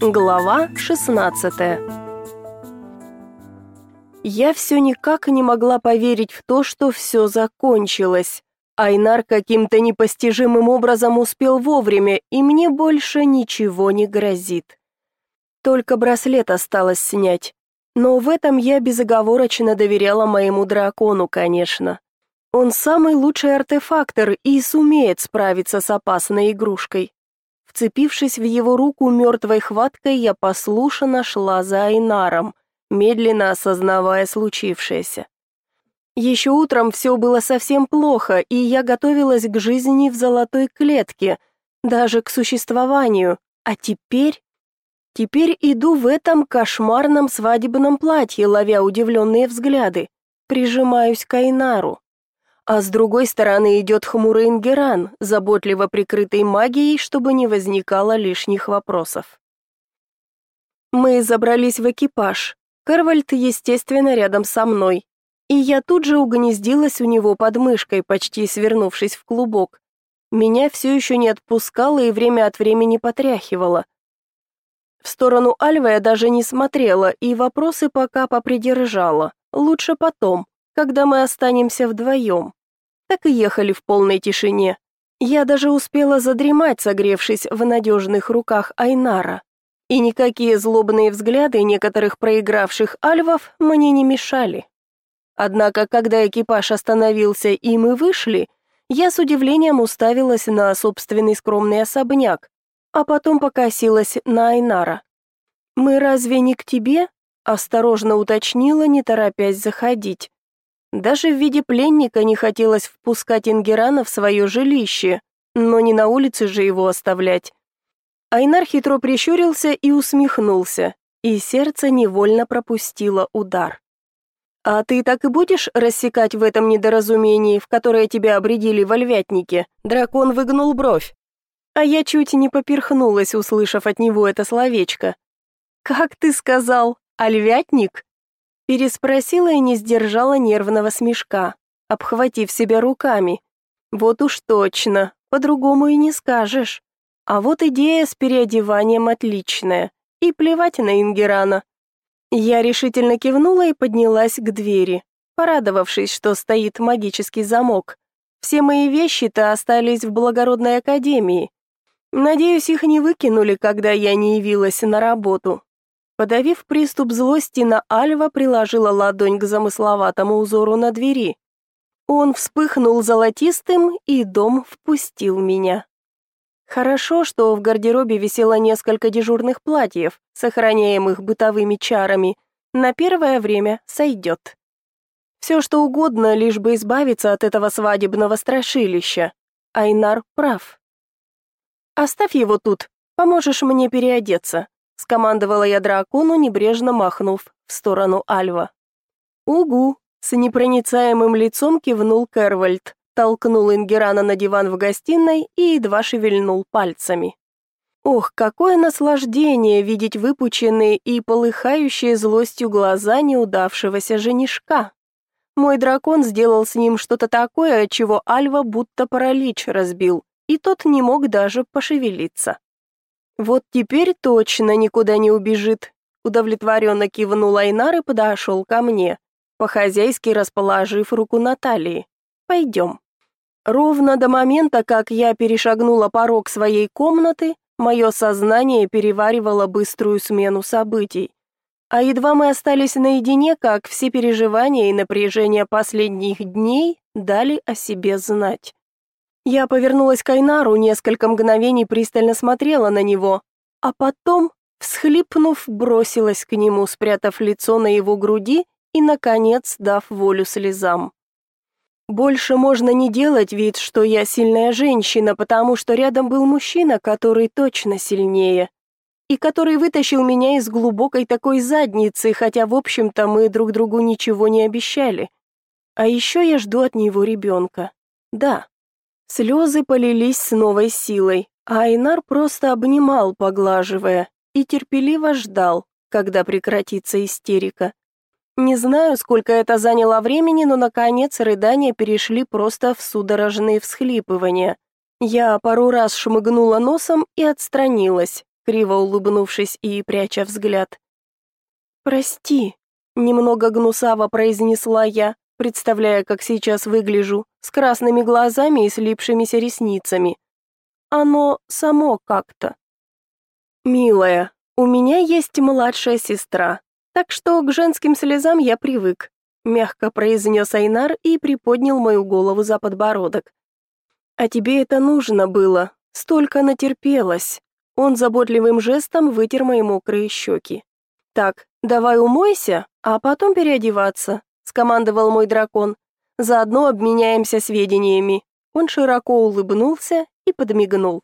Глава 16 Я все никак не могла поверить в то, что все закончилось. Айнар каким-то непостижимым образом успел вовремя, и мне больше ничего не грозит. Только браслет осталось снять. Но в этом я безоговорочно доверяла моему дракону, конечно. Он самый лучший артефактор и сумеет справиться с опасной игрушкой. Вцепившись в его руку мертвой хваткой, я послушно шла за Айнаром, медленно осознавая случившееся. Еще утром все было совсем плохо, и я готовилась к жизни в золотой клетке, даже к существованию. А теперь... Теперь иду в этом кошмарном свадебном платье, ловя удивленные взгляды. Прижимаюсь к Айнару. А с другой стороны идет хмурый Ингеран, заботливо прикрытый магией, чтобы не возникало лишних вопросов. Мы забрались в экипаж. Карвальд, естественно, рядом со мной, и я тут же угнездилась у него под мышкой, почти свернувшись в клубок. Меня все еще не отпускало и время от времени потряхивало. В сторону Альвы я даже не смотрела и вопросы пока попридержала. Лучше потом, когда мы останемся вдвоем. Так и ехали в полной тишине. Я даже успела задремать, согревшись в надежных руках Айнара. И никакие злобные взгляды некоторых проигравших альвов мне не мешали. Однако, когда экипаж остановился и мы вышли, я с удивлением уставилась на собственный скромный особняк, а потом покосилась на Айнара. «Мы разве не к тебе?» – осторожно уточнила, не торопясь заходить. Даже в виде пленника не хотелось впускать Ингерана в свое жилище, но не на улице же его оставлять. Айнар хитро прищурился и усмехнулся, и сердце невольно пропустило удар. «А ты так и будешь рассекать в этом недоразумении, в которое тебя обредили во львятнике?» Дракон выгнул бровь. А я чуть не поперхнулась, услышав от него это словечко. «Как ты сказал? Ольвятник?» Переспросила и не сдержала нервного смешка, обхватив себя руками. «Вот уж точно, по-другому и не скажешь. А вот идея с переодеванием отличная. И плевать на Ингерана. Я решительно кивнула и поднялась к двери, порадовавшись, что стоит магический замок. Все мои вещи-то остались в благородной академии. Надеюсь, их не выкинули, когда я не явилась на работу. Подавив приступ злости на Альва, приложила ладонь к замысловатому узору на двери. Он вспыхнул золотистым, и дом впустил меня. Хорошо, что в гардеробе висело несколько дежурных платьев, сохраняемых бытовыми чарами. На первое время сойдет. Все что угодно, лишь бы избавиться от этого свадебного страшилища. Айнар прав. «Оставь его тут, поможешь мне переодеться», скомандовала я дракону, небрежно махнув в сторону Альва. «Угу», с непроницаемым лицом кивнул Кервальд, толкнул Ингерана на диван в гостиной и едва шевельнул пальцами. Ох, какое наслаждение видеть выпученные и полыхающие злостью глаза неудавшегося женишка. Мой дракон сделал с ним что-то такое, от чего Альва будто паралич разбил, и тот не мог даже пошевелиться. Вот теперь точно никуда не убежит. Удовлетворенно кивнул Айнар и подошел ко мне, по-хозяйски расположив руку на талии. Пойдем. Ровно до момента, как я перешагнула порог своей комнаты, мое сознание переваривало быструю смену событий. А едва мы остались наедине, как все переживания и напряжение последних дней дали о себе знать. Я повернулась к Айнару, несколько мгновений пристально смотрела на него, а потом, всхлипнув, бросилась к нему, спрятав лицо на его груди и, наконец, дав волю слезам. Больше можно не делать вид, что я сильная женщина, потому что рядом был мужчина, который точно сильнее. И который вытащил меня из глубокой такой задницы, хотя, в общем-то, мы друг другу ничего не обещали. А еще я жду от него ребенка. Да. Слезы полились с новой силой, а Айнар просто обнимал, поглаживая, и терпеливо ждал, когда прекратится истерика. Не знаю, сколько это заняло времени, но наконец рыдания перешли просто в судорожные всхлипывания. Я пару раз шмыгнула носом и отстранилась, криво улыбнувшись и пряча взгляд. «Прости», — немного гнусаво произнесла я, представляя, как сейчас выгляжу, с красными глазами и слипшимися ресницами. Оно само как-то. «Милая, у меня есть младшая сестра, так что к женским слезам я привык», мягко произнес Айнар и приподнял мою голову за подбородок. «А тебе это нужно было, столько натерпелась». Он заботливым жестом вытер мои мокрые щеки. «Так, давай умойся, а потом переодеваться», — скомандовал мой дракон. «Заодно обменяемся сведениями». Он широко улыбнулся и подмигнул.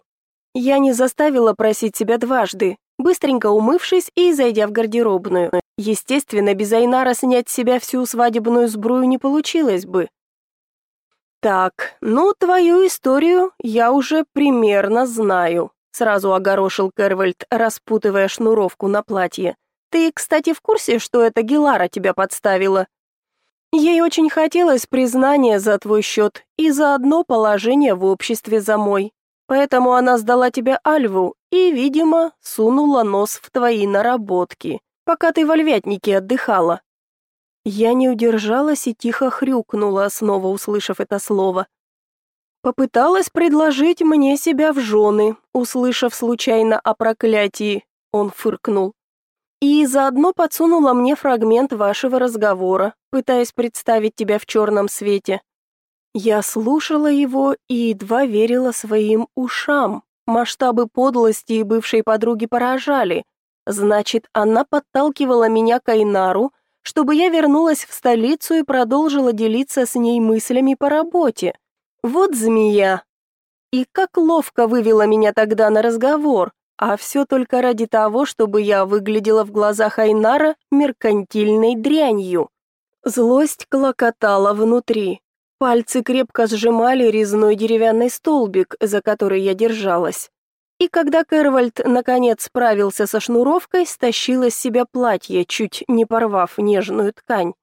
Я не заставила просить себя дважды, быстренько умывшись и зайдя в гардеробную. Естественно, без Айнара снять с себя всю свадебную сбрую не получилось бы. Так, ну твою историю я уже примерно знаю, сразу огорошил Кервальд, распутывая шнуровку на платье. Ты, кстати, в курсе, что это Гелара тебя подставила? Ей очень хотелось признания за твой счет и заодно положение в обществе за мой. Поэтому она сдала тебе Альву и, видимо, сунула нос в твои наработки, пока ты во львятнике отдыхала. Я не удержалась и тихо хрюкнула, снова услышав это слово. Попыталась предложить мне себя в жены, услышав случайно о проклятии, он фыркнул. И заодно подсунула мне фрагмент вашего разговора, пытаясь представить тебя в черном свете. Я слушала его и едва верила своим ушам. Масштабы подлости и бывшей подруги поражали. Значит, она подталкивала меня к Айнару, чтобы я вернулась в столицу и продолжила делиться с ней мыслями по работе. Вот змея. И как ловко вывела меня тогда на разговор, а все только ради того, чтобы я выглядела в глазах Айнара меркантильной дрянью. Злость клокотала внутри. Пальцы крепко сжимали резной деревянный столбик, за который я держалась. И когда Кервальд наконец справился со шнуровкой, стащила с себя платье, чуть не порвав нежную ткань.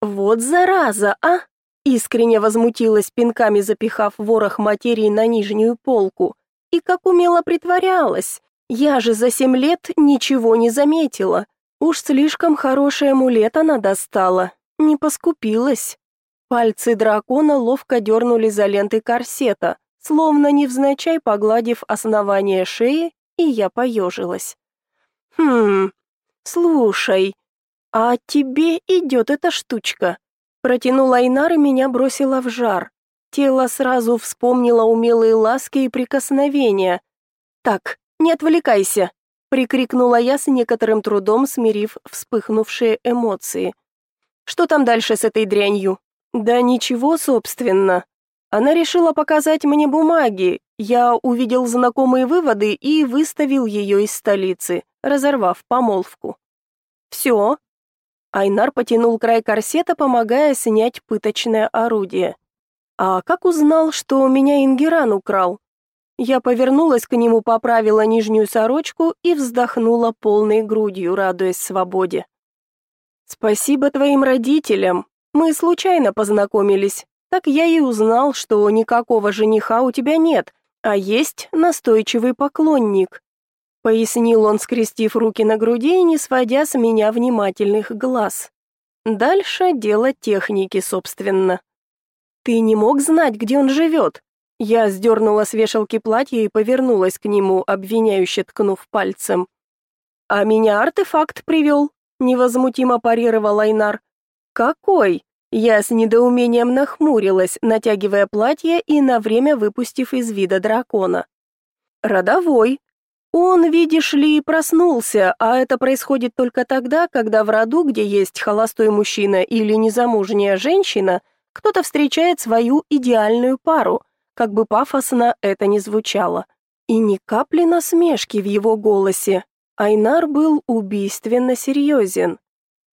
«Вот зараза, а!» Искренне возмутилась, пинками запихав ворох материи на нижнюю полку. И как умело притворялась. Я же за семь лет ничего не заметила. Уж слишком хороший амулет она достала. Не поскупилась. Пальцы дракона ловко дернули за ленты корсета, словно невзначай погладив основание шеи, и я поежилась. «Хм, слушай, а тебе идет эта штучка?» Протянула Айнар и меня бросила в жар. Тело сразу вспомнило умелые ласки и прикосновения. «Так, не отвлекайся!» — прикрикнула я с некоторым трудом, смирив вспыхнувшие эмоции. «Что там дальше с этой дрянью?» Да ничего, собственно. Она решила показать мне бумаги. Я увидел знакомые выводы и выставил ее из столицы, разорвав помолвку. Все. Айнар потянул край корсета, помогая снять пыточное орудие. А как узнал, что меня Ингеран украл? Я повернулась к нему, поправила нижнюю сорочку и вздохнула полной грудью, радуясь свободе. Спасибо твоим родителям, мы случайно познакомились. Так я и узнал, что никакого жениха у тебя нет, а есть настойчивый поклонник. Пояснил он, скрестив руки на груди и не сводя с меня внимательных глаз. Дальше дело техники, собственно. Ты не мог знать, где он живет? Я сдернула с вешалки платье и повернулась к нему, обвиняюще ткнув пальцем. «А меня артефакт привел», — невозмутимо парировал Айнар. «Какой?» Я с недоумением нахмурилась, натягивая платье и на время выпустив из вида дракона. «Родовой. Он, видишь ли, проснулся, а это происходит только тогда, когда в роду, где есть холостой мужчина или незамужняя женщина, кто-то встречает свою идеальную пару, как бы пафосно это ни звучало. И ни капли насмешки в его голосе. Айнар был убийственно серьезен.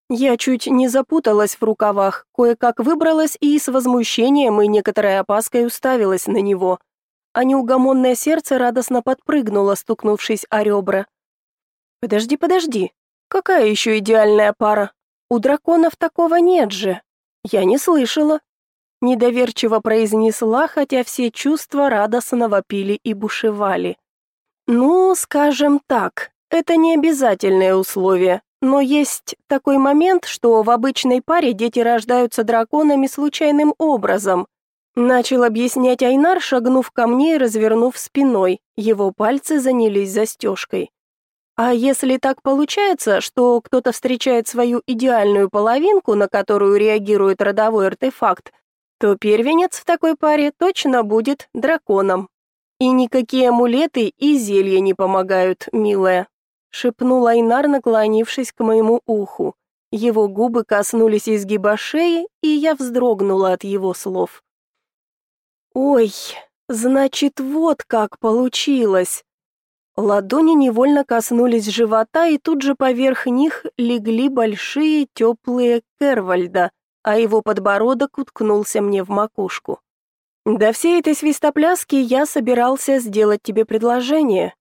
Я чуть не запуталась в рукавах, кое-как выбралась и с возмущением и некоторой опаской уставилась на него. А неугомонное сердце радостно подпрыгнуло, стукнувшись о ребра. «Подожди, подожди. Какая еще идеальная пара? У драконов такого нет же. Я не слышала». Недоверчиво произнесла, хотя все чувства радостно вопили и бушевали. Ну, скажем так, это не обязательное условие, но есть такой момент, что в обычной паре дети рождаются драконами случайным образом. Начал объяснять Айнар, шагнув ко мне и развернув спиной. Его пальцы занялись застежкой. А если так получается, что кто-то встречает свою идеальную половинку, на которую реагирует родовой артефакт, то первенец в такой паре точно будет драконом. И никакие амулеты и зелья не помогают, милая, шепнул Айнар, наклонившись к моему уху. Его губы коснулись изгиба шеи, и я вздрогнула от его слов. Ой, значит, вот как получилось. Ладони невольно коснулись живота, и тут же поверх них легли большие теплые Кервальда, а его подбородок уткнулся мне в макушку. До всей этой свистопляски я собирался сделать тебе предложение,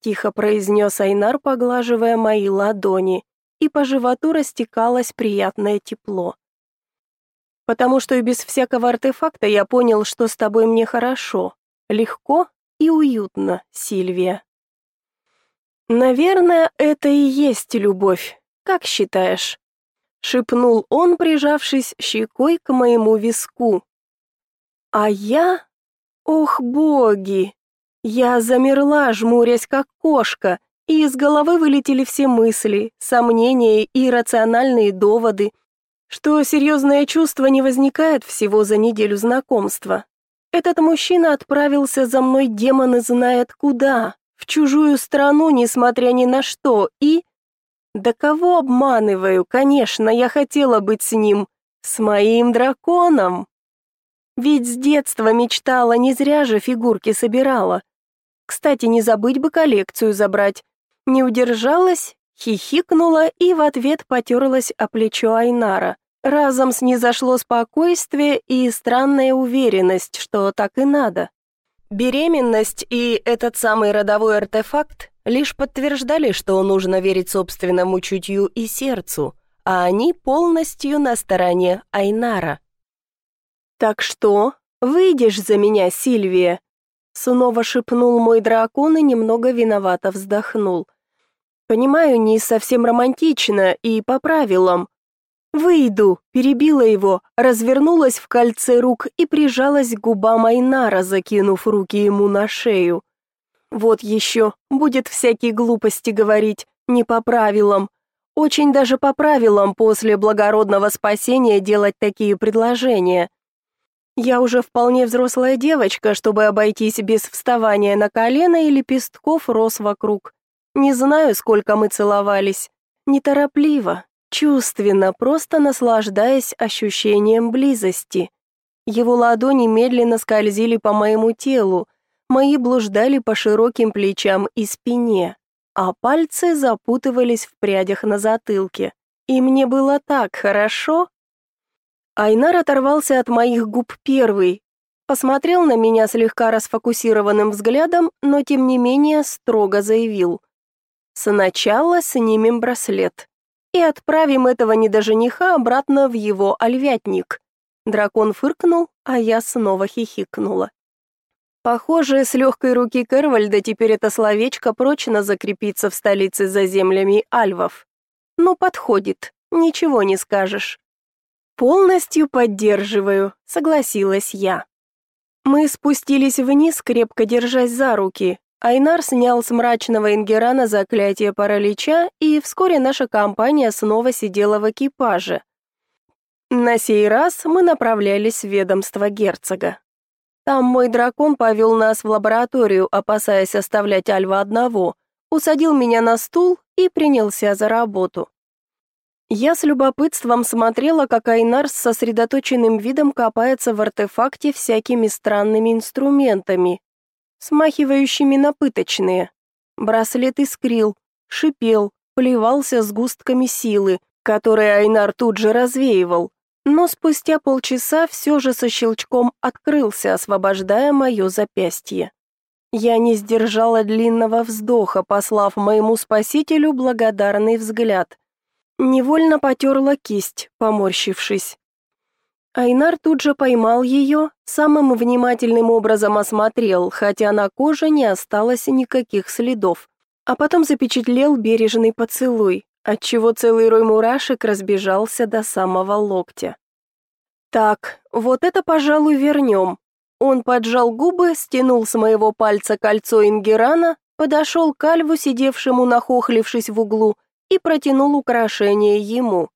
тихо произнес Айнар, поглаживая мои ладони, и по животу растекалось приятное тепло. Потому что и без всякого артефакта я понял, что с тобой мне хорошо, легко и уютно, Сильвия. Наверное, это и есть любовь. Как считаешь? Шипнул он, прижавшись щекой к моему виску. А я, ох, боги. Я замерла, жмурясь как кошка, и из головы вылетели все мысли, сомнения и рациональные доводы, что серьезное чувство не возникает всего за неделю знакомства. Этот мужчина отправился за мной демоны знает куда, в чужую страну, несмотря ни на что, и... Да кого обманываю? Конечно, я хотела быть с ним, с моим драконом. Ведь с детства мечтала, не зря же фигурки собирала. Кстати, не забыть бы коллекцию забрать. Не удержалась, хихикнула и в ответ потерлась о плечо Айнара. Разом снизошло спокойствие и странная уверенность, что так и надо. Беременность и этот самый родовой артефакт лишь подтверждали, что нужно верить собственному чутью и сердцу, а они полностью на стороне Айнара. «Так что, выйдешь за меня, Сильвия?» Снова шепнул мой дракон и немного виновато вздохнул. «Понимаю, не совсем романтично и по правилам, «Выйду!» – перебила его, развернулась в кольце рук и прижалась к губам Айнара, закинув руки ему на шею. «Вот еще, будет всякие глупости говорить, не по правилам. Очень даже по правилам после благородного спасения делать такие предложения. Я уже вполне взрослая девочка, чтобы обойтись без вставания на колено и лепестков роз вокруг. Не знаю, сколько мы целовались. Неторопливо, чувственно, просто наслаждаясь ощущением близости. Его ладони медленно скользили по моему телу, мои блуждали по широким плечам и спине, а пальцы запутывались в прядях на затылке. И мне было так хорошо. Айнар оторвался от моих губ первый, посмотрел на меня слегка расфокусированным взглядом, но тем не менее строго заявил: "Сначала снимем браслет" и отправим этого недожениха обратно в его ольвятник. Дракон фыркнул, а я снова хихикнула. Похоже, с легкой руки Кервальда теперь это словечко прочно закрепится в столице за землями альвов. Ну, подходит, ничего не скажешь. Полностью поддерживаю, согласилась я. Мы спустились вниз, крепко держась за руки, Айнар снял с мрачного Ингерана заклятие паралича, и вскоре наша компания снова сидела в экипаже. На сей раз мы направлялись в ведомство герцога. Там мой дракон повел нас в лабораторию, опасаясь оставлять Альва одного, усадил меня на стул и принялся за работу. Я с любопытством смотрела, как Айнар с сосредоточенным видом копается в артефакте всякими странными инструментами, смахивающими на пыточные. Браслет искрил, шипел, плевался сгустками силы, которые Айнар тут же развеивал, но спустя полчаса все же со щелчком открылся, освобождая мое запястье. Я не сдержала длинного вздоха, послав моему спасителю благодарный взгляд. Невольно потерла кисть, поморщившись. Айнар тут же поймал ее, самым внимательным образом осмотрел, хотя на коже не осталось никаких следов, а потом запечатлел бережный поцелуй, отчего целый рой мурашек разбежался до самого локтя. Так, вот это, пожалуй, вернем. Он поджал губы, стянул с моего пальца кольцо ингерана, подошел к Альву, сидевшему нахохлившись в углу, и протянул украшение ему.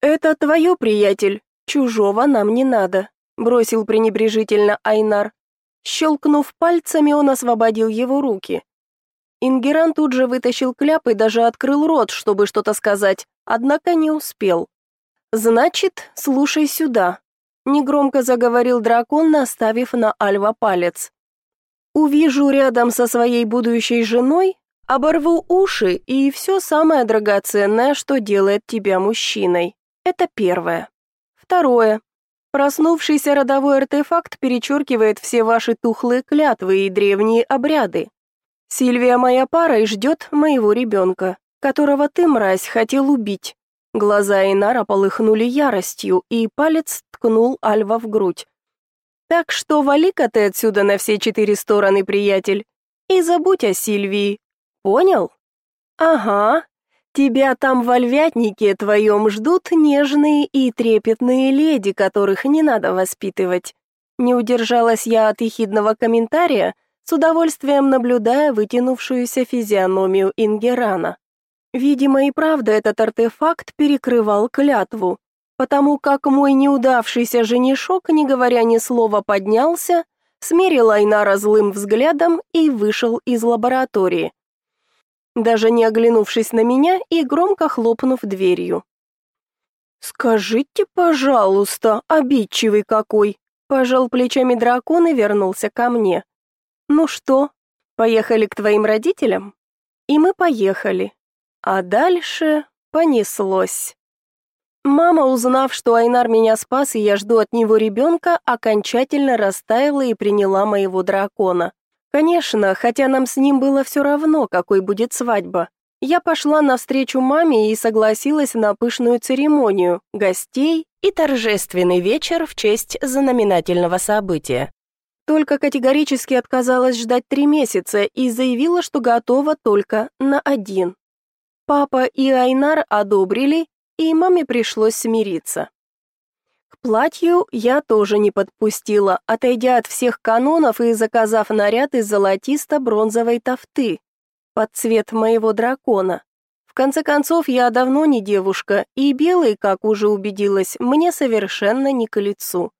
«Это твое, приятель, Чужого нам не надо, бросил пренебрежительно Айнар. Щелкнув пальцами, он освободил его руки. Ингеран тут же вытащил кляп и даже открыл рот, чтобы что-то сказать, однако не успел. Значит, слушай сюда, негромко заговорил дракон, наставив на Альва палец. Увижу рядом со своей будущей женой, оборву уши и все самое драгоценное, что делает тебя мужчиной. Это первое. Второе. Проснувшийся родовой артефакт перечеркивает все ваши тухлые клятвы и древние обряды. Сильвия моя пара и ждет моего ребенка, которого ты, мразь, хотел убить. Глаза Инара полыхнули яростью, и палец ткнул Альва в грудь. Так что вали-ка ты отсюда на все четыре стороны, приятель, и забудь о Сильвии. Понял? Ага, Тебя там в ольвятнике твоем ждут нежные и трепетные леди, которых не надо воспитывать. Не удержалась я от ехидного комментария, с удовольствием наблюдая вытянувшуюся физиономию Ингерана. Видимо, и правда этот артефакт перекрывал клятву, потому как мой неудавшийся женишок, не говоря ни слова, поднялся, смерил Айнара злым взглядом и вышел из лаборатории даже не оглянувшись на меня и громко хлопнув дверью. «Скажите, пожалуйста, обидчивый какой!» Пожал плечами дракон и вернулся ко мне. «Ну что, поехали к твоим родителям?» И мы поехали. А дальше понеслось. Мама, узнав, что Айнар меня спас и я жду от него ребенка, окончательно растаяла и приняла моего дракона. Конечно, хотя нам с ним было все равно, какой будет свадьба. Я пошла навстречу маме и согласилась на пышную церемонию, гостей и торжественный вечер в честь знаменательного события. Только категорически отказалась ждать три месяца и заявила, что готова только на один. Папа и Айнар одобрили, и маме пришлось смириться платью я тоже не подпустила, отойдя от всех канонов и заказав наряд из золотисто-бронзовой тафты под цвет моего дракона. В конце концов, я давно не девушка, и белый, как уже убедилась, мне совершенно не к лицу.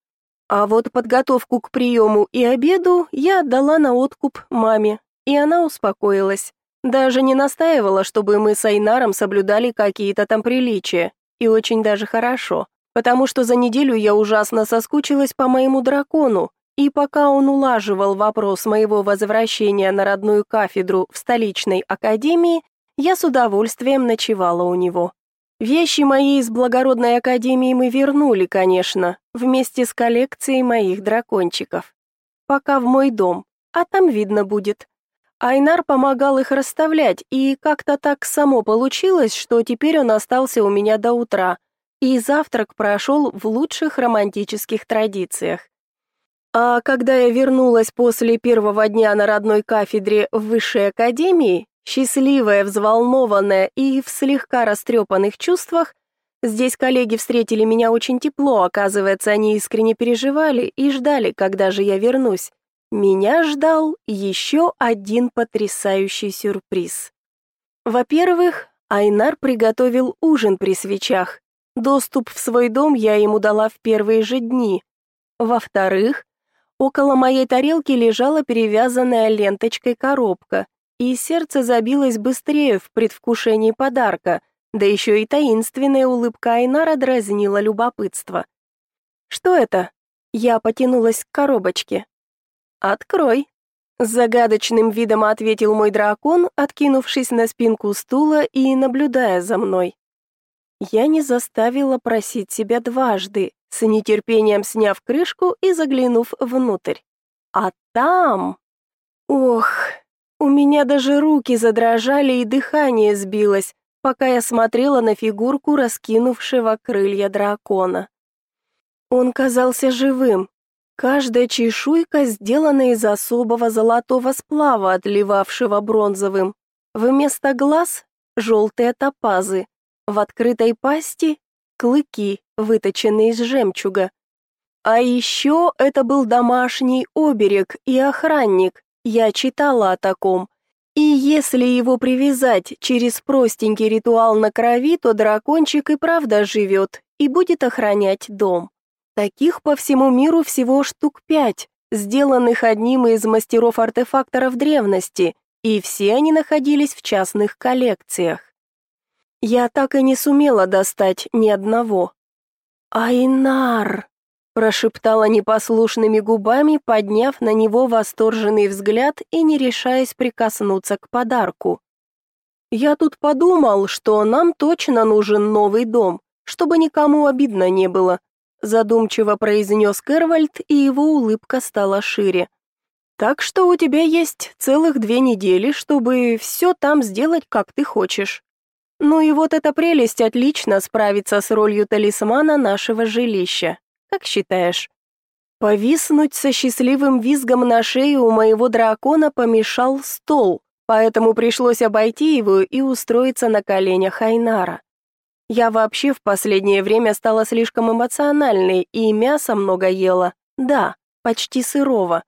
А вот подготовку к приему и обеду я отдала на откуп маме, и она успокоилась. Даже не настаивала, чтобы мы с Айнаром соблюдали какие-то там приличия, и очень даже хорошо потому что за неделю я ужасно соскучилась по моему дракону, и пока он улаживал вопрос моего возвращения на родную кафедру в столичной академии, я с удовольствием ночевала у него. Вещи мои из благородной академии мы вернули, конечно, вместе с коллекцией моих дракончиков. Пока в мой дом, а там видно будет. Айнар помогал их расставлять, и как-то так само получилось, что теперь он остался у меня до утра, и завтрак прошел в лучших романтических традициях. А когда я вернулась после первого дня на родной кафедре в высшей академии, счастливая, взволнованная и в слегка растрепанных чувствах, здесь коллеги встретили меня очень тепло, оказывается, они искренне переживали и ждали, когда же я вернусь. Меня ждал еще один потрясающий сюрприз. Во-первых, Айнар приготовил ужин при свечах, Доступ в свой дом я ему дала в первые же дни. Во-вторых, около моей тарелки лежала перевязанная ленточкой коробка, и сердце забилось быстрее в предвкушении подарка, да еще и таинственная улыбка Айнара дразнила любопытство. «Что это?» Я потянулась к коробочке. «Открой», — с загадочным видом ответил мой дракон, откинувшись на спинку стула и наблюдая за мной. Я не заставила просить себя дважды, с нетерпением сняв крышку и заглянув внутрь. А там... Ох, у меня даже руки задрожали и дыхание сбилось, пока я смотрела на фигурку раскинувшего крылья дракона. Он казался живым. Каждая чешуйка сделана из особого золотого сплава, отливавшего бронзовым. Вместо глаз — желтые топазы. В открытой пасти — клыки, выточенные из жемчуга. А еще это был домашний оберег и охранник. Я читала о таком. И если его привязать через простенький ритуал на крови, то дракончик и правда живет и будет охранять дом. Таких по всему миру всего штук пять, сделанных одним из мастеров-артефакторов древности, и все они находились в частных коллекциях. Я так и не сумела достать ни одного. «Айнар!» – прошептала непослушными губами, подняв на него восторженный взгляд и не решаясь прикоснуться к подарку. «Я тут подумал, что нам точно нужен новый дом, чтобы никому обидно не было», задумчиво произнес Кервальд, и его улыбка стала шире. Так что у тебя есть целых две недели, чтобы все там сделать, как ты хочешь. Ну и вот эта прелесть отлично справится с ролью талисмана нашего жилища. Как считаешь? Повиснуть со счастливым визгом на шее у моего дракона помешал стол, поэтому пришлось обойти его и устроиться на коленях Айнара. Я вообще в последнее время стала слишком эмоциональной и мяса много ела. Да, почти сырого.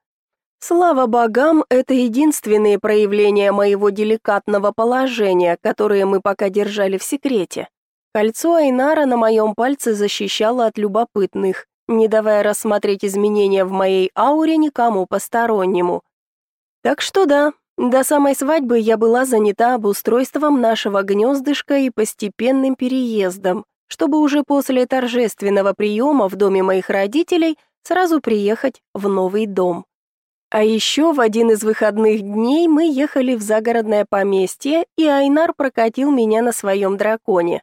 Слава богам, это единственные проявления моего деликатного положения, которые мы пока держали в секрете. Кольцо Айнара на моем пальце защищало от любопытных, не давая рассмотреть изменения в моей ауре никому постороннему. Так что да, до самой свадьбы я была занята обустройством нашего гнездышка и постепенным переездом, чтобы уже после торжественного приема в доме моих родителей сразу приехать в новый дом. А еще в один из выходных дней мы ехали в загородное поместье, и Айнар прокатил меня на своем драконе.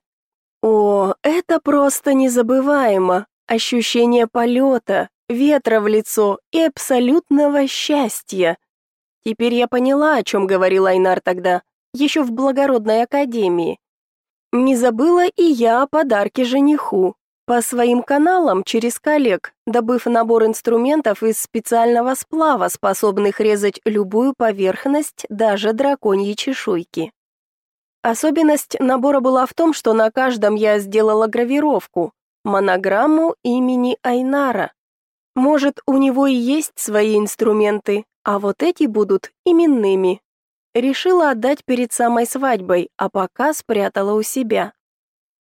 О, это просто незабываемо. Ощущение полета, ветра в лицо и абсолютного счастья. Теперь я поняла, о чем говорил Айнар тогда, еще в благородной академии. Не забыла и я о подарке жениху. По своим каналам через коллег, добыв набор инструментов из специального сплава, способных резать любую поверхность, даже драконьи чешуйки. Особенность набора была в том, что на каждом я сделала гравировку, монограмму имени Айнара. Может, у него и есть свои инструменты, а вот эти будут именными. Решила отдать перед самой свадьбой, а пока спрятала у себя.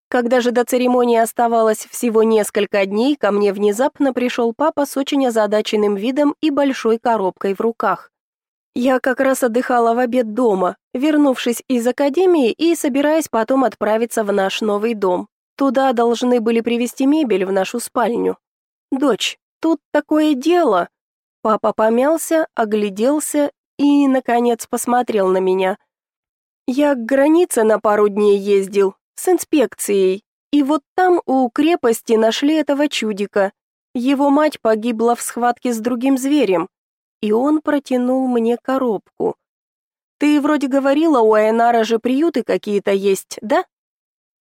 Когда же до церемонии оставалось всего несколько дней, ко мне внезапно пришел папа с очень озадаченным видом и большой коробкой в руках. Я как раз отдыхала в обед дома, вернувшись из академии и собираясь потом отправиться в наш новый дом. Туда должны были привезти мебель в нашу спальню. Дочь, тут такое дело. Папа помялся, огляделся и, наконец, посмотрел на меня. «Я к границе на пару дней ездил, с инспекцией, и вот там у крепости нашли этого чудика. Его мать погибла в схватке с другим зверем, и он протянул мне коробку. Ты вроде говорила, у Айнара же приюты какие-то есть, да?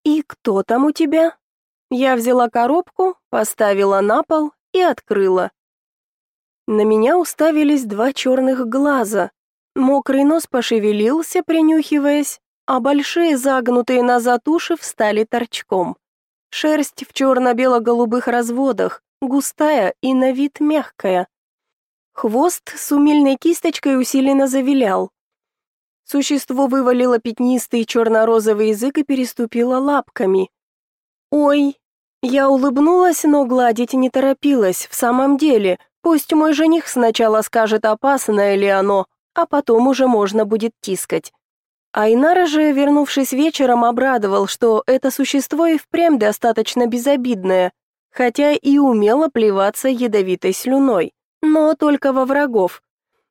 И кто там у тебя? Я взяла коробку, поставила на пол и открыла. На меня уставились два черных глаза. Мокрый нос пошевелился, принюхиваясь, а большие загнутые назад уши встали торчком. Шерсть в черно-бело-голубых разводах, густая и на вид мягкая. Хвост с умельной кисточкой усиленно завилял. Существо вывалило пятнистый черно-розовый язык и переступило лапками. «Ой!» Я улыбнулась, но гладить не торопилась, в самом деле — Пусть мой жених сначала скажет, опасное ли оно, а потом уже можно будет тискать. Айнара же, вернувшись вечером, обрадовал, что это существо и впрямь достаточно безобидное, хотя и умело плеваться ядовитой слюной, но только во врагов.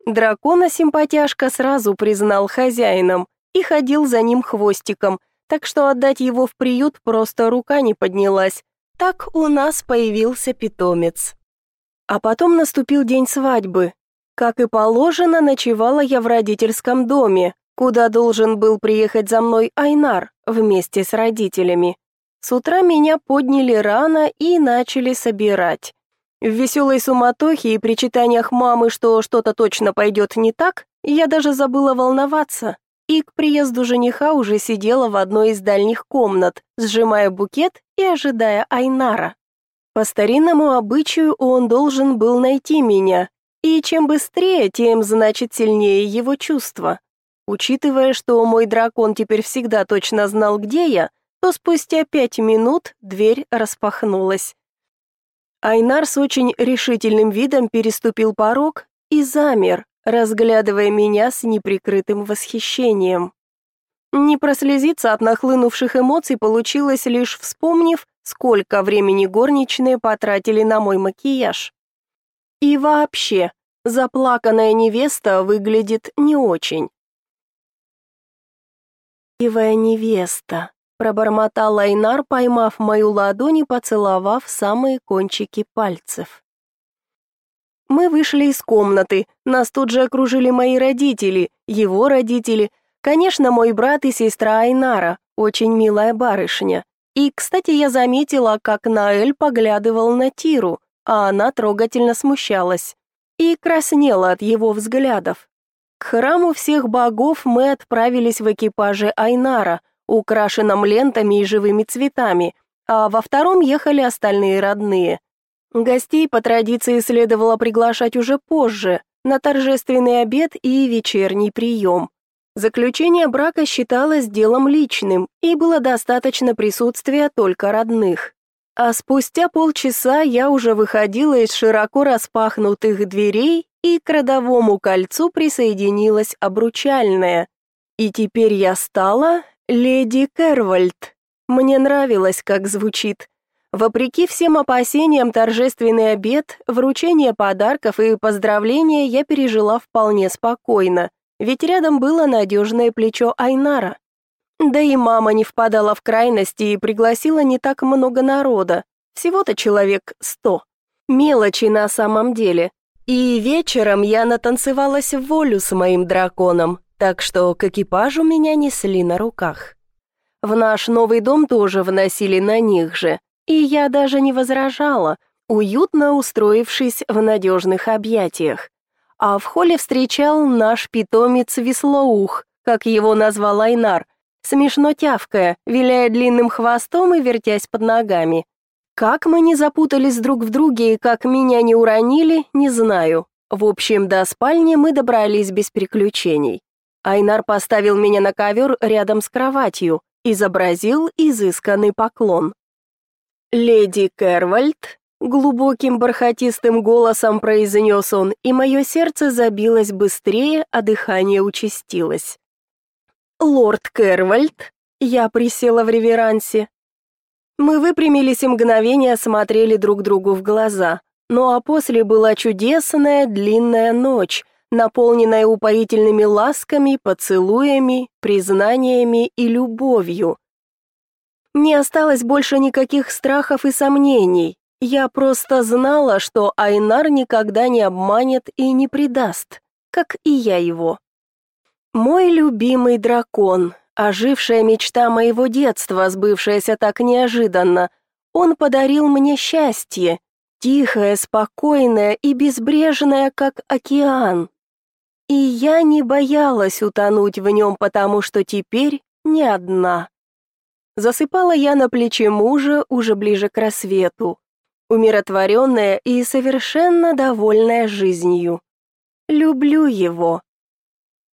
Дракона-симпатяшка сразу признал хозяином и ходил за ним хвостиком, так что отдать его в приют просто рука не поднялась. Так у нас появился питомец. А потом наступил день свадьбы. Как и положено, ночевала я в родительском доме, куда должен был приехать за мной Айнар вместе с родителями. С утра меня подняли рано и начали собирать. В веселой суматохе и причитаниях мамы, что что-то точно пойдет не так, я даже забыла волноваться. И к приезду жениха уже сидела в одной из дальних комнат, сжимая букет и ожидая Айнара. По старинному обычаю он должен был найти меня, и чем быстрее, тем, значит, сильнее его чувства. Учитывая, что мой дракон теперь всегда точно знал, где я, то спустя пять минут дверь распахнулась. Айнар с очень решительным видом переступил порог и замер, разглядывая меня с неприкрытым восхищением. Не прослезиться от нахлынувших эмоций получилось лишь вспомнив, сколько времени горничные потратили на мой макияж. И вообще, заплаканная невеста выглядит не очень. «Ивая невеста», — пробормотал Айнар, поймав мою ладонь и поцеловав самые кончики пальцев. Мы вышли из комнаты, нас тут же окружили мои родители, его родители, конечно, мой брат и сестра Айнара, очень милая барышня. И, кстати, я заметила, как Наэль поглядывал на Тиру, а она трогательно смущалась и краснела от его взглядов. К храму всех богов мы отправились в экипаже Айнара, украшенном лентами и живыми цветами, а во втором ехали остальные родные. Гостей по традиции следовало приглашать уже позже, на торжественный обед и вечерний прием. Заключение брака считалось делом личным, и было достаточно присутствия только родных. А спустя полчаса я уже выходила из широко распахнутых дверей, и к родовому кольцу присоединилась обручальная. И теперь я стала леди Кервальд. Мне нравилось, как звучит. Вопреки всем опасениям, торжественный обед, вручение подарков и поздравления я пережила вполне спокойно, ведь рядом было надежное плечо Айнара. Да и мама не впадала в крайности и пригласила не так много народа, всего-то человек сто. Мелочи на самом деле. И вечером я натанцевалась в волю с моим драконом, так что к экипажу меня несли на руках. В наш новый дом тоже вносили на них же, и я даже не возражала, уютно устроившись в надежных объятиях. А в холле встречал наш питомец Веслоух, как его назвал Айнар, смешно тявкая, виляя длинным хвостом и вертясь под ногами. Как мы не запутались друг в друге и как меня не уронили, не знаю. В общем, до спальни мы добрались без приключений. Айнар поставил меня на ковер рядом с кроватью, изобразил изысканный поклон. «Леди Кервальд», — глубоким бархатистым голосом произнес он, и мое сердце забилось быстрее, а дыхание участилось. «Лорд Кервальд», — я присела в реверансе, мы выпрямились и мгновение смотрели друг другу в глаза. Ну а после была чудесная длинная ночь, наполненная упоительными ласками, поцелуями, признаниями и любовью. Не осталось больше никаких страхов и сомнений. Я просто знала, что Айнар никогда не обманет и не предаст, как и я его. Мой любимый дракон, ожившая мечта моего детства, сбывшаяся так неожиданно. Он подарил мне счастье, тихое, спокойное и безбрежное, как океан. И я не боялась утонуть в нем, потому что теперь не одна. Засыпала я на плече мужа уже ближе к рассвету, умиротворенная и совершенно довольная жизнью. Люблю его.